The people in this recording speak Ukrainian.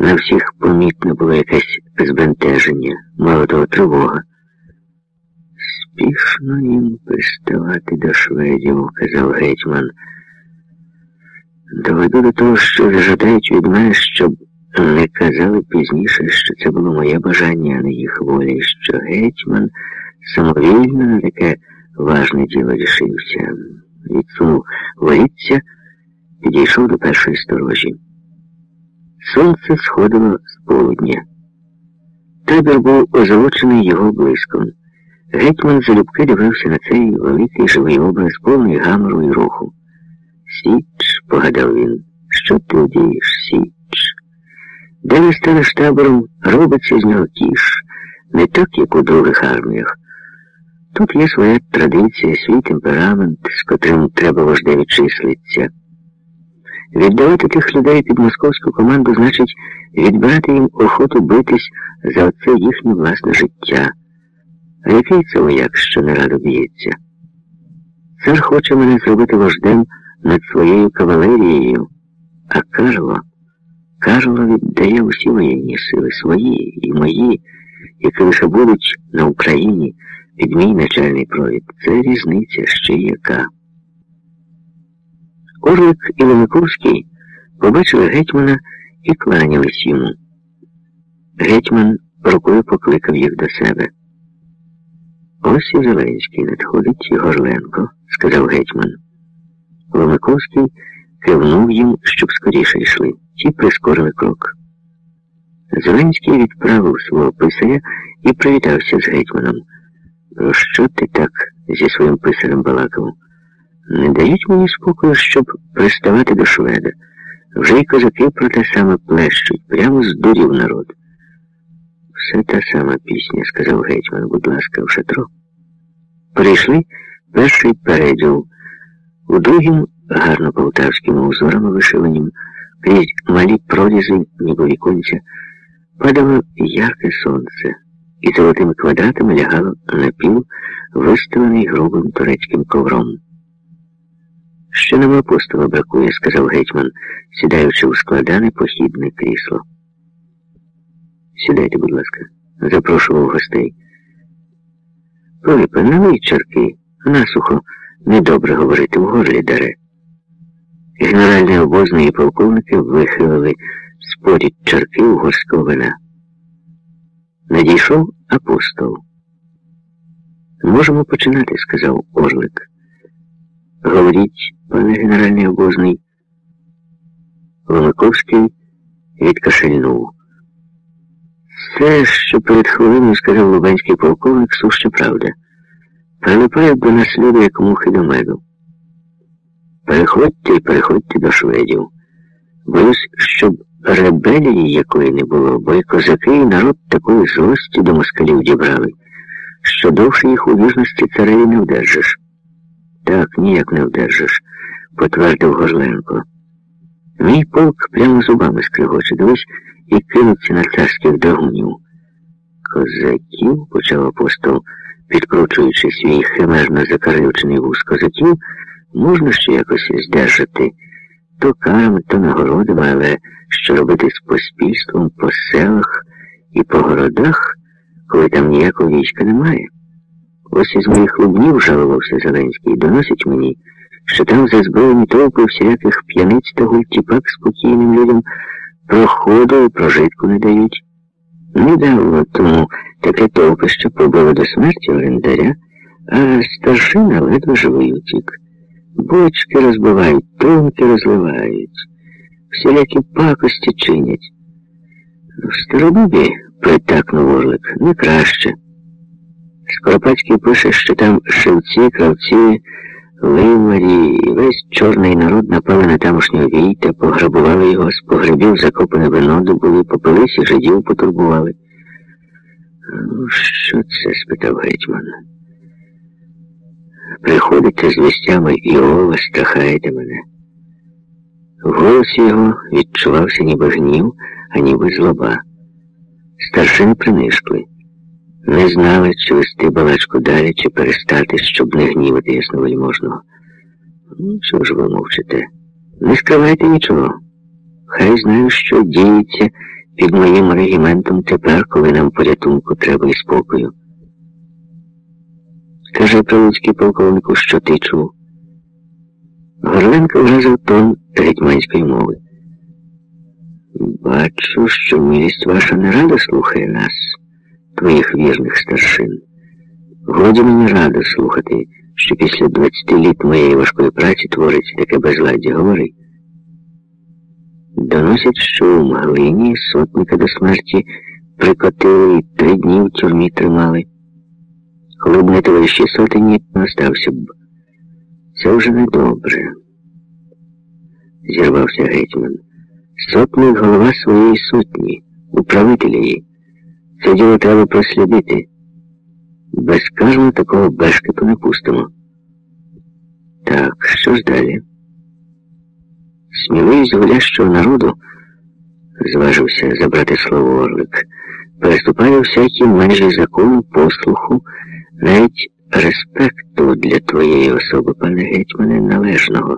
На всіх помітно було якесь збентеження, мало того тривога. Спішно їм приставати до шведів, казав гетьман. Доведу до того, що зажадають від мене, щоб не казали пізніше, що це було моє бажання, а не їх воля, і що гетьман самовільно на таке важне діло рішився. Відсунув воліться, підійшов до першої сторожі. Сонце сходило з полудня. Табір був озолочений його блиском. Гетьман залюбки дивився на цей великий живий образ повний гамору і руху. Січ, погадав він, що ти дієш, Січ? Де не станеш табором, робиться з нього кіш, не так, як у других арміях. Тут є своя традиція, свій темперамент, з котрим треба вождеві числиться. Віддавати тих людей під московську команду значить відбирати їм охоту битись за оце їхнє власне життя. А який це вояк, що не радо б'ється? Цар хоче мене зробити вождем над своєю кавалерією, а Карло, Карло віддає усі воєнні сили свої і мої, які лише будуть на Україні під мій начальний провід. Це різниця ще яка. Орлик і Ломиковський побачили гетьмана і кланялись йому. Гетьман рукою покликав їх до себе. Ось і Зеленський надходить Горленко, сказав гетьман. Ломиковський кивнув їм, щоб скоріше йшли. Ті прискорили крок. Зеленський відправив свого писаря і привітався з гетьманом. Що ти так зі своїм писарем балакав? Не дають мені спокою, щоб приставати до шведа. Вже й козаки про те саме плещуть, прямо здурів народ. Все та сама пісня, сказав гетьман, будь ласка, в шатро. Прийшли перший переділ, у другім гарно полтавськими узорами вишиванім, крізь малі прорізи, ніби віконця, падало ярке сонце, і золотими квадратами лягало на пів, виставлений грубим турецьким ковром. Ще нам апостола бракує, сказав гетьман, сідаючи у складане похідне крісло. Сідайте, будь ласка, запрошував гостей. Пилипе, налий чарки, насухо, недобре говорити в горлі даре. Генеральний обозний і полковники вихилили спорід чарки угорського вина. Надійшов апостол. Можемо починати, сказав Орлик. Говоріть, пане генеральний обозний. Ломаковський відкашельнув. Все, що перед хвилиною сказав лубенський полковник, суща правда. Прилипають до нас люди, як мухи до меду. Переходьте і переходьте до шведів. Боюсь, щоб ребелії якої не було, бо і козаки, і народ такої злості до москалів дібрали, що довше їх у вірності цареві не вдержиш. Так, ніяк не вдержиш, потвердив Горленко. Мій полк прямо зубами скригоче, дивись, і кинуться на царських драгунів. Козаків, почав апостол, підкручуючи свій химерно закаривчений вуз козаків, можна ще якось здержати то карами, то нагородами, але що робити з поспільством по селах і по городах, коли там ніякого війська немає. Ось із моїх лубнів жалувався Зеленський, доносить мені, що там зазброєні толпи всіляких п'яниць та гультіпак спокійним людям проходу і прожитку не дають. Недавно тому таке толпище побило до смерті орендаря, а старшина ледве живий утік. Бочки розбивають, трунки розливають, всілякі пакості чинять. В Старобубі, притакнув Орлик, не краще. Скоропадський пише, що там шевці, кравці, ливарі і весь чорний народ напали на тамошнього війта, пограбували його, з погребів закопане вино добули, попились і жидів потурбували. Ну, що це? спитав гетьман. Приходите з вістями Іова, страхаєте мене. В голосі його відчувався ніби гнів, а ніби злоба. Старшини принишкли. Не знали, чи вести балачку далі, чи перестати, щоб не гнівати ясновельможного. Ну, чого ж ви мовчите? Не скривайте нічого. Хай знаю, що діється під моїм регіментом тепер, коли нам порятунку треба і спокою. Каже прилуцький полковнику, що ти чув. Горленко вразив тон гетьманської мови. Бачу, що милість ваша не рада слухає нас, твоїх вірних старшин. Годі мені радо слухати, що після двадцяти літ моєї важкої праці твориться таке безладдя. Говори. Доносять, що у Маглині сотника до смерті прикотили і три дні в тюрмі тримали. Коли б не товариші сотені, остався б. Це вже недобре. Зірвався гетьман. Сотник голова своєї сотні, управителя її. Це діло треба прослідити. Безкарно такого бешкету не пустимо. Так, що ж далі? Сміливість гулящого народу, зважився забрати слово Орлик, переступає всякі межі закону, послуху, навіть респекту для твоєї особи, пане гетьмане, належного.